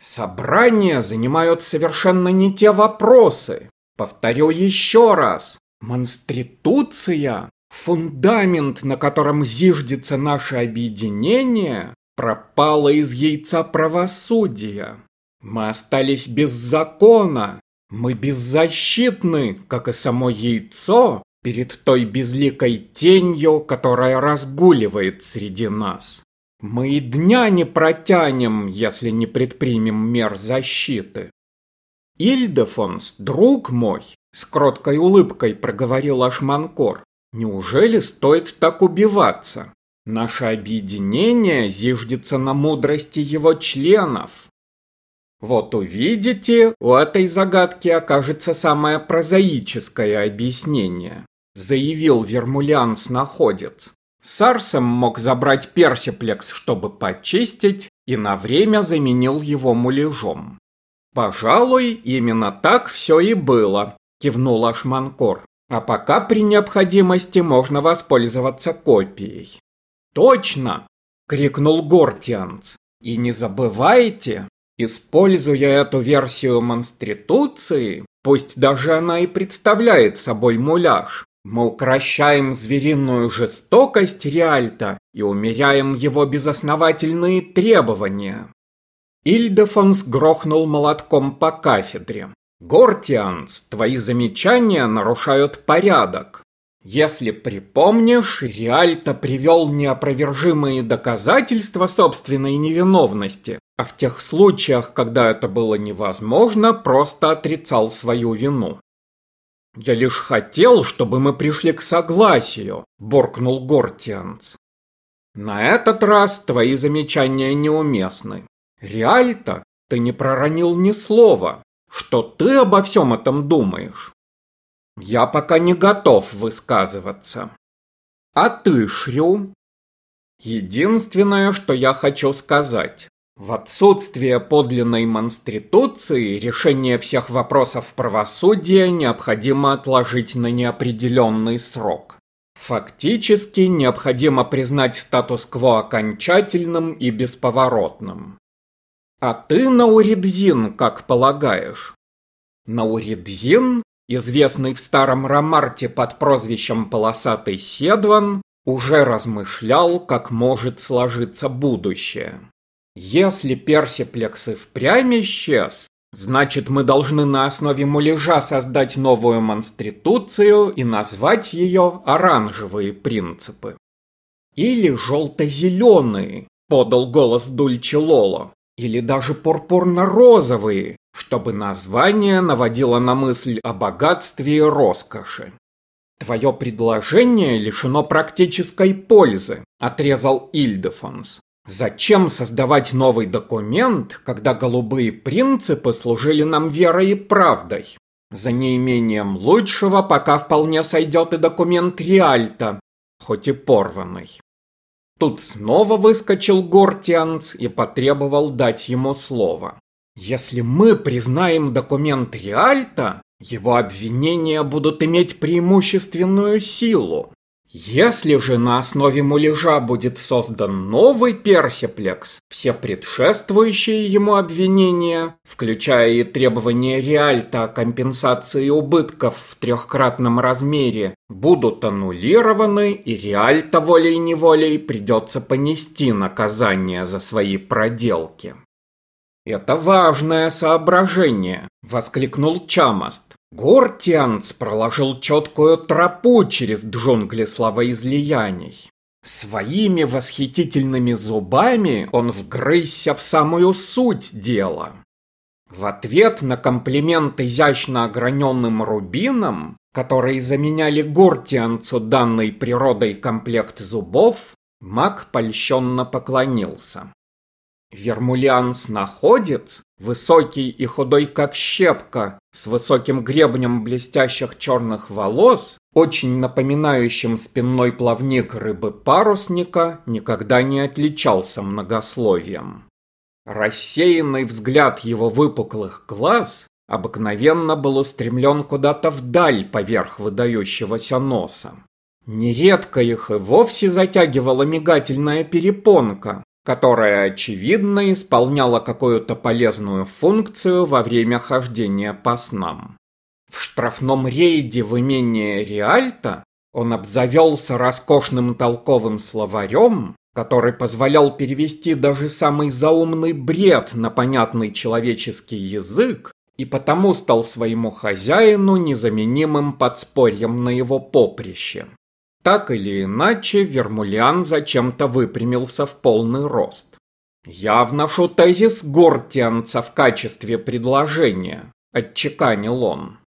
Собрания занимают совершенно не те вопросы. Повторю еще раз. Монстритуция, фундамент, на котором зиждется наше объединение, пропала из яйца правосудия. Мы остались без закона. Мы беззащитны, как и само яйцо, перед той безликой тенью, которая разгуливает среди нас. Мы и дня не протянем, если не предпримем мер защиты. Ильдефонс, друг мой, с кроткой улыбкой проговорил Ашманкор, неужели стоит так убиваться? Наше объединение зиждется на мудрости его членов. Вот увидите, у этой загадки окажется самое прозаическое объяснение, заявил Вермулянс-находец. Сарсом мог забрать персиплекс, чтобы почистить, и на время заменил его муляжом. «Пожалуй, именно так все и было», – кивнул Ашманкор. «А пока при необходимости можно воспользоваться копией». «Точно!» – крикнул Гортианц. «И не забывайте, используя эту версию монстритуции, пусть даже она и представляет собой муляж, мы укращаем звериную жестокость Риальта и умеряем его безосновательные требования. Ильдефонс грохнул молотком по кафедре. «Гортианс, твои замечания нарушают порядок. Если припомнишь, Риальто привел неопровержимые доказательства собственной невиновности, а в тех случаях, когда это было невозможно, просто отрицал свою вину. «Я лишь хотел, чтобы мы пришли к согласию», – буркнул Гортианц. «На этот раз твои замечания неуместны. Реальто, ты не проронил ни слова. Что ты обо всем этом думаешь?» «Я пока не готов высказываться». «А ты, Шрю?» «Единственное, что я хочу сказать. В отсутствие подлинной монстритуции решение всех вопросов правосудия необходимо отложить на неопределенный срок. Фактически необходимо признать статус-кво окончательным и бесповоротным. А ты, Науридзин, как полагаешь? Науридзин, известный в старом Ромарте под прозвищем Полосатый Седван, уже размышлял, как может сложиться будущее. Если персиплекс и впрямь исчез, значит мы должны на основе муляжа создать новую монстритуцию и назвать ее оранжевые принципы. Или желто-зеленые, подал голос Дульче Лоло, или даже пурпурно-розовые, чтобы название наводило на мысль о богатстве и роскоши. Твое предложение лишено практической пользы, отрезал Ильдефонс. Зачем создавать новый документ, когда голубые принципы служили нам верой и правдой? За неимением лучшего пока вполне сойдет и документ Риальта, хоть и порванный. Тут снова выскочил Гортианц и потребовал дать ему слово. Если мы признаем документ Риальта, его обвинения будут иметь преимущественную силу. Если же на основе муляжа будет создан новый персиплекс, все предшествующие ему обвинения, включая и требования Реальта о компенсации убытков в трехкратном размере, будут аннулированы, и Реальта волей-неволей придется понести наказание за свои проделки. «Это важное соображение», — воскликнул Чамаст. Гортианц проложил четкую тропу через джунгли словоизлияний. Своими восхитительными зубами он вгрызся в самую суть дела. В ответ на комплимент изящно ограненным рубином, которые заменяли Гортианцу данный природой комплект зубов, маг польщенно поклонился. Вермулианс-находец, высокий и худой как щепка, с высоким гребнем блестящих черных волос, очень напоминающим спинной плавник рыбы-парусника, никогда не отличался многословием. Рассеянный взгляд его выпуклых глаз обыкновенно был устремлен куда-то вдаль поверх выдающегося носа. Нередко их и вовсе затягивала мигательная перепонка, которая, очевидно, исполняла какую-то полезную функцию во время хождения по снам. В штрафном рейде в имение Риальто он обзавелся роскошным толковым словарем, который позволял перевести даже самый заумный бред на понятный человеческий язык, и потому стал своему хозяину незаменимым подспорьем на его поприще. Так или иначе, Вермулиан зачем-то выпрямился в полный рост. «Я вношу тезис Гортианца в качестве предложения», – отчеканил он.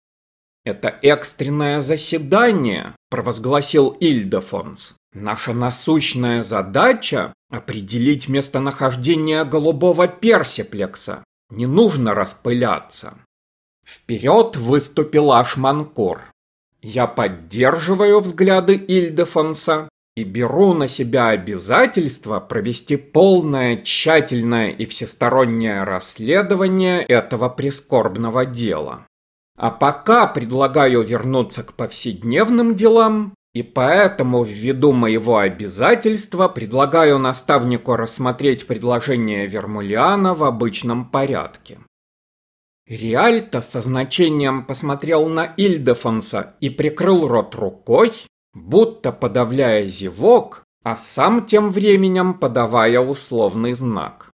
«Это экстренное заседание», – провозгласил Ильдефонс. «Наша насущная задача – определить местонахождение голубого персиплекса. Не нужно распыляться». Вперед выступил Ашманкор. «Я поддерживаю взгляды Ильдефонса и беру на себя обязательство провести полное, тщательное и всестороннее расследование этого прискорбного дела. А пока предлагаю вернуться к повседневным делам, и поэтому ввиду моего обязательства предлагаю наставнику рассмотреть предложение Вермулиана в обычном порядке. Риальто со значением посмотрел на Ильдефонса и прикрыл рот рукой, будто подавляя зевок, а сам тем временем подавая условный знак.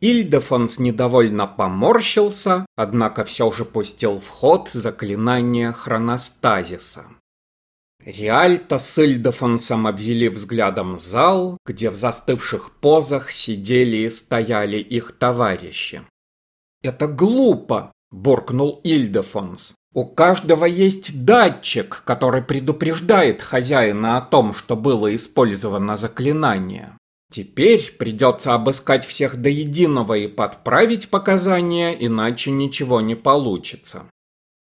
Ильдефонс недовольно поморщился, однако все же пустил в ход заклинание хроностазиса. Риальто с Ильдефонсом обвели взглядом зал, где в застывших позах сидели и стояли их товарищи. «Это глупо!» – буркнул Ильдефонс. «У каждого есть датчик, который предупреждает хозяина о том, что было использовано заклинание. Теперь придется обыскать всех до единого и подправить показания, иначе ничего не получится.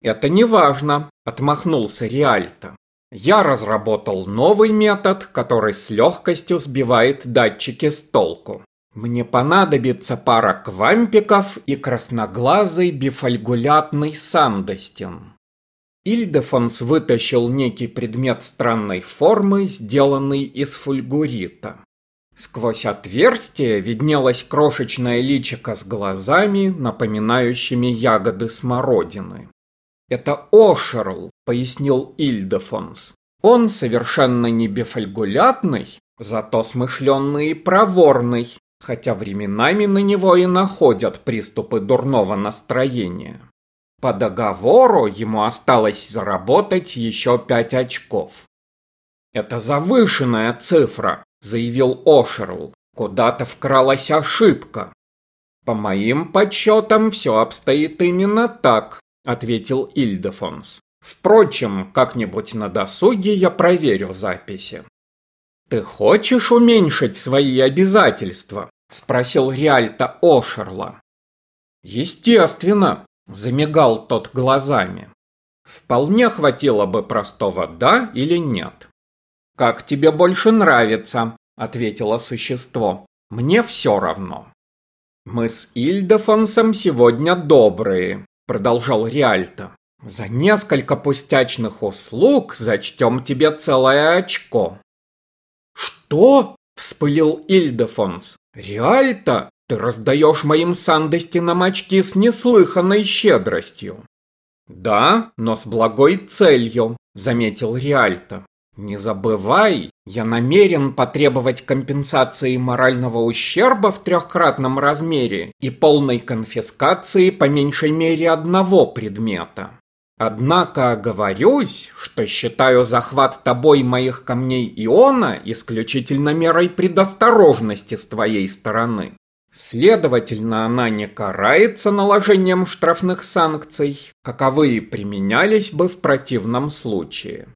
Это не важно, отмахнулся Риальто. Я разработал новый метод, который с легкостью сбивает датчики с толку. Мне понадобится пара квампиков и красноглазый бифальгулятный сандостин. Ильдефонс вытащил некий предмет странной формы, сделанный из фульгурита. Сквозь отверстие виднелось крошечное личико с глазами, напоминающими ягоды смородины. «Это Ошерл», — пояснил Ильдефонс. «Он совершенно не бефальгулятный, зато смышленный и проворный, хотя временами на него и находят приступы дурного настроения. По договору ему осталось заработать еще пять очков. Это завышенная цифра, заявил Ошерл. Куда-то вкралась ошибка. По моим подсчетам все обстоит именно так, ответил Ильдефонс. Впрочем, как-нибудь на досуге я проверю записи. Ты хочешь уменьшить свои обязательства? спросил Риальто Ошерла. Естественно, замигал тот глазами. Вполне хватило бы простого «да» или «нет». «Как тебе больше нравится?» – ответило существо. «Мне все равно». «Мы с Ильдефонсом сегодня добрые», – продолжал Риальто. «За несколько пустячных услуг зачтем тебе целое очко». «Что?» – вспылил Ильдефонс. «Риальто, ты раздаешь моим Сандестинам очки с неслыханной щедростью». «Да, но с благой целью», – заметил Риальто. Не забывай, я намерен потребовать компенсации морального ущерба в трехкратном размере и полной конфискации по меньшей мере одного предмета. Однако оговорюсь, что считаю захват тобой моих камней Иона исключительно мерой предосторожности с твоей стороны. Следовательно, она не карается наложением штрафных санкций, каковые применялись бы в противном случае.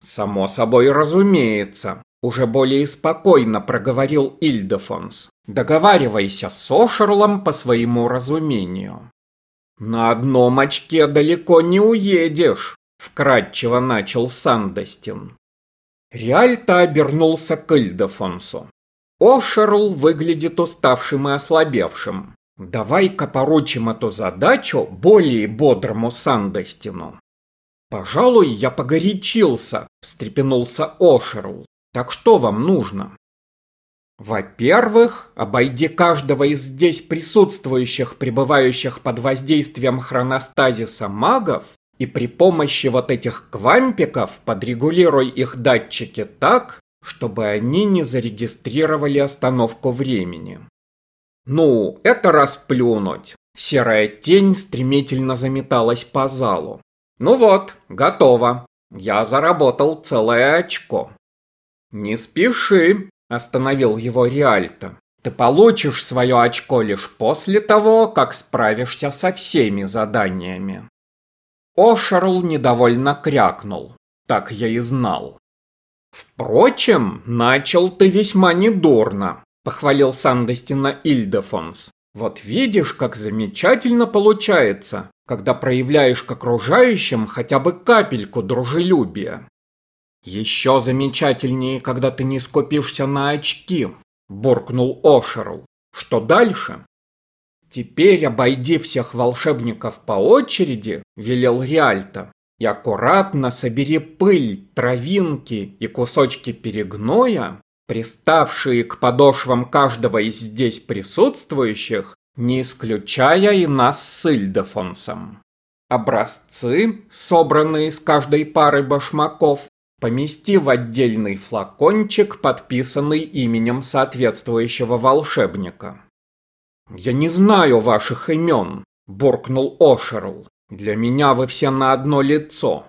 «Само собой разумеется», — уже более спокойно проговорил Ильдефонс. «Договаривайся с Ошерлом по своему разумению». «На одном очке далеко не уедешь», — вкратчиво начал Сандостин. Реальто обернулся к Ильдефонсу. Ошерл выглядит уставшим и ослабевшим. Давай-ка поручим эту задачу более бодрому Сандостину. «Пожалуй, я погорячился», – встрепенулся Ошерл. «Так что вам нужно?» Во-первых, обойди каждого из здесь присутствующих, пребывающих под воздействием хроностазиса магов, и при помощи вот этих квампиков подрегулируй их датчики так, чтобы они не зарегистрировали остановку времени. Ну, это расплюнуть. Серая тень стремительно заметалась по залу. Ну вот, готово. Я заработал целое очко. Не спеши, Остановил его Риальто. Ты получишь свое очко лишь после того, как справишься со всеми заданиями. Ошерл недовольно крякнул. Так я и знал. Впрочем, начал ты весьма недурно, похвалил Сандестина Ильдефонс. Вот видишь, как замечательно получается, когда проявляешь к окружающим хотя бы капельку дружелюбия. «Еще замечательнее, когда ты не скопишься на очки», – буркнул Ошерл. «Что дальше?» «Теперь обойди всех волшебников по очереди», – велел Риальто, «и аккуратно собери пыль, травинки и кусочки перегноя, приставшие к подошвам каждого из здесь присутствующих, не исключая и нас с Ильдефонсом. Образцы, собранные из каждой пары башмаков, Помести в отдельный флакончик, подписанный именем соответствующего волшебника. «Я не знаю ваших имен», – буркнул Ошерл. «Для меня вы все на одно лицо».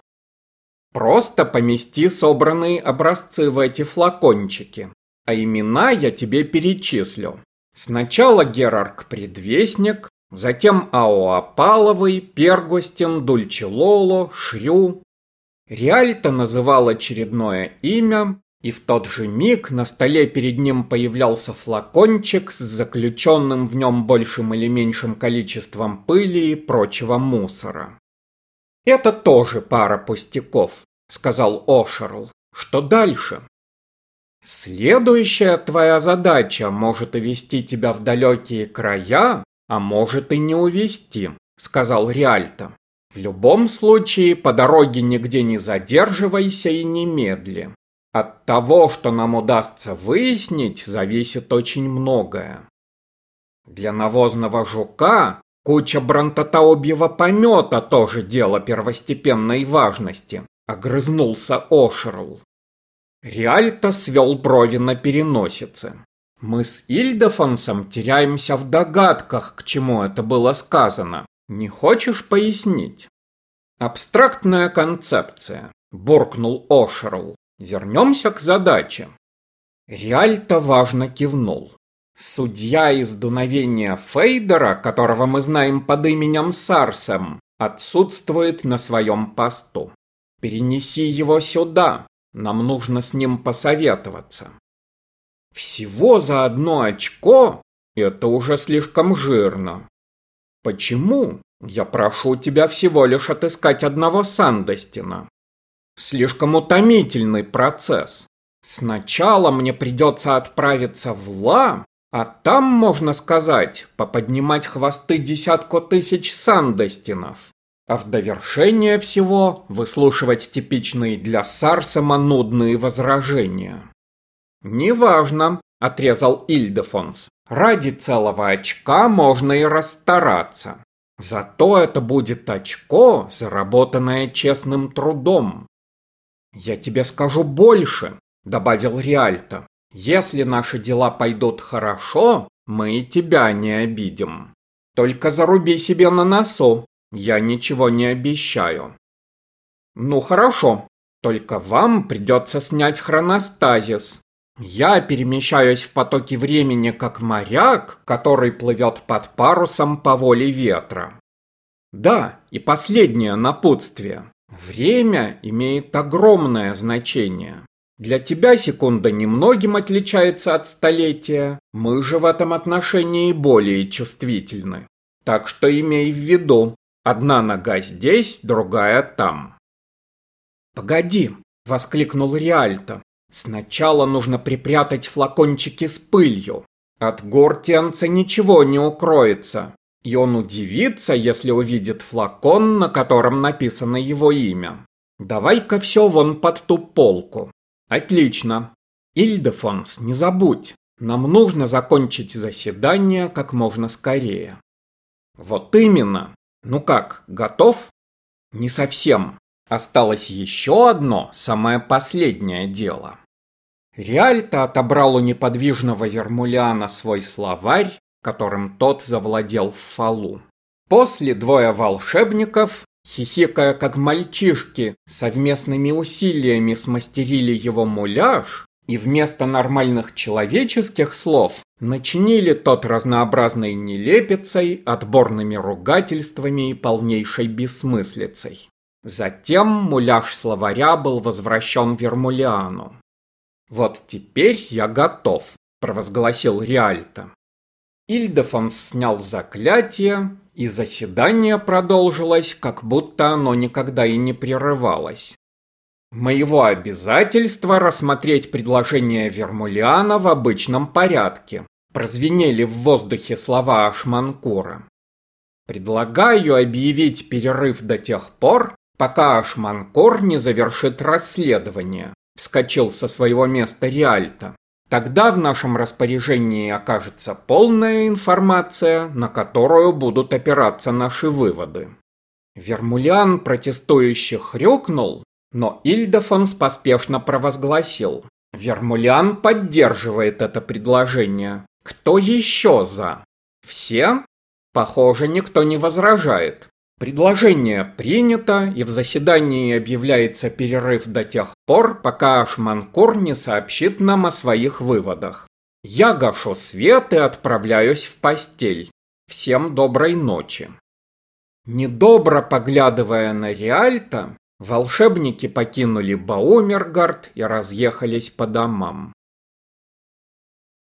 «Просто помести собранные образцы в эти флакончики, а имена я тебе перечислю. Сначала Герарк-предвестник, затем Аоапаловый, Пергостин, Дульчелоло, Шрю, Риальто называл очередное имя, и в тот же миг на столе перед ним появлялся флакончик с заключенным в нем большим или меньшим количеством пыли и прочего мусора. «Это тоже пара пустяков», — сказал Ошерл. «Что дальше?» «Следующая твоя задача может увести тебя в далекие края, а может и не увести», — сказал Риальто. В любом случае, по дороге нигде не задерживайся и немедли. От того, что нам удастся выяснить, зависит очень многое. Для навозного жука куча бронтотаобьего помета тоже дело первостепенной важности, огрызнулся Ошерл. Риальто свел брови на переносице. Мы с Ильдефонсом теряемся в догадках, к чему это было сказано. Не хочешь пояснить? Абстрактная концепция, буркнул Ошерл. Вернемся к задаче. Реальто важно кивнул. Судья из дуновения Фейдера, которого мы знаем под именем Сарсем, отсутствует на своем посту. Перенеси его сюда. Нам нужно с ним посоветоваться. Всего за одно очко? Это уже слишком жирно. Почему? Я прошу тебя всего лишь отыскать одного Сандостина. Слишком утомительный процесс. Сначала мне придется отправиться в Ла, а там, можно сказать, поподнимать хвосты десятку тысяч Сандостинов. А в довершение всего выслушивать типичные для Сарсема нудные возражения. «Неважно», — отрезал Ильдефонс. Ради целого очка можно и расстараться. Зато это будет очко, заработанное честным трудом. Я тебе скажу больше, добавил Риальто. Если наши дела пойдут хорошо, мы и тебя не обидим. Только заруби себе на носу, я ничего не обещаю. Ну хорошо, только вам придется снять хроностазис, я перемещаюсь в потоке времени как моряк, который плывет под парусом по воле ветра. Да, и последнее напутствие. Время имеет огромное значение. Для тебя секунда немногим отличается от столетия, мы же в этом отношении более чувствительны. Так что имей в виду, одна нога здесь, другая там. «Погоди!» – воскликнул Риальто. Сначала нужно припрятать флакончики с пылью. От гортенца ничего не укроется. И он удивится, если увидит флакон, на котором написано его имя. Давай-ка все вон под ту полку. Отлично. Ильдефонс, не забудь. Нам нужно закончить заседание как можно скорее. Вот именно. Ну как, готов? Не совсем. Осталось еще одно, самое последнее дело. Реальто отобрал у неподвижного Вермуляна свой словарь, которым тот завладел в фалу. После двое волшебников, хихикая как мальчишки, совместными усилиями смастерили его муляж, и вместо нормальных человеческих слов начинили тот разнообразной нелепицей, отборными ругательствами и полнейшей бессмыслицей. Затем муляж словаря был возвращен Вермулиану. «Вот теперь я готов», – провозгласил Риальто. Ильдефонс снял заклятие, и заседание продолжилось, как будто оно никогда и не прерывалось. Моего обязательства рассмотреть предложение Вермулиана в обычном порядке. Прозвенели в воздухе слова Ашманкура. Предлагаю объявить перерыв до тех пор, пока Ашманкур не завершит расследование. Вскочил со своего места Риальто. Тогда в нашем распоряжении окажется полная информация, на которую будут опираться наши выводы. Вермулиан протестующих хрюкнул, но Ильдефонс поспешно провозгласил. Вермулян поддерживает это предложение. Кто еще за? Все? Похоже, никто не возражает. Предложение принято, и в заседании объявляется перерыв до тех пор, пока Ашманкур не сообщит нам о своих выводах. Я гашу свет и отправляюсь в постель. Всем доброй ночи. Недобро поглядывая на Риальто, Волшебники покинули Баумергард и разъехались по домам.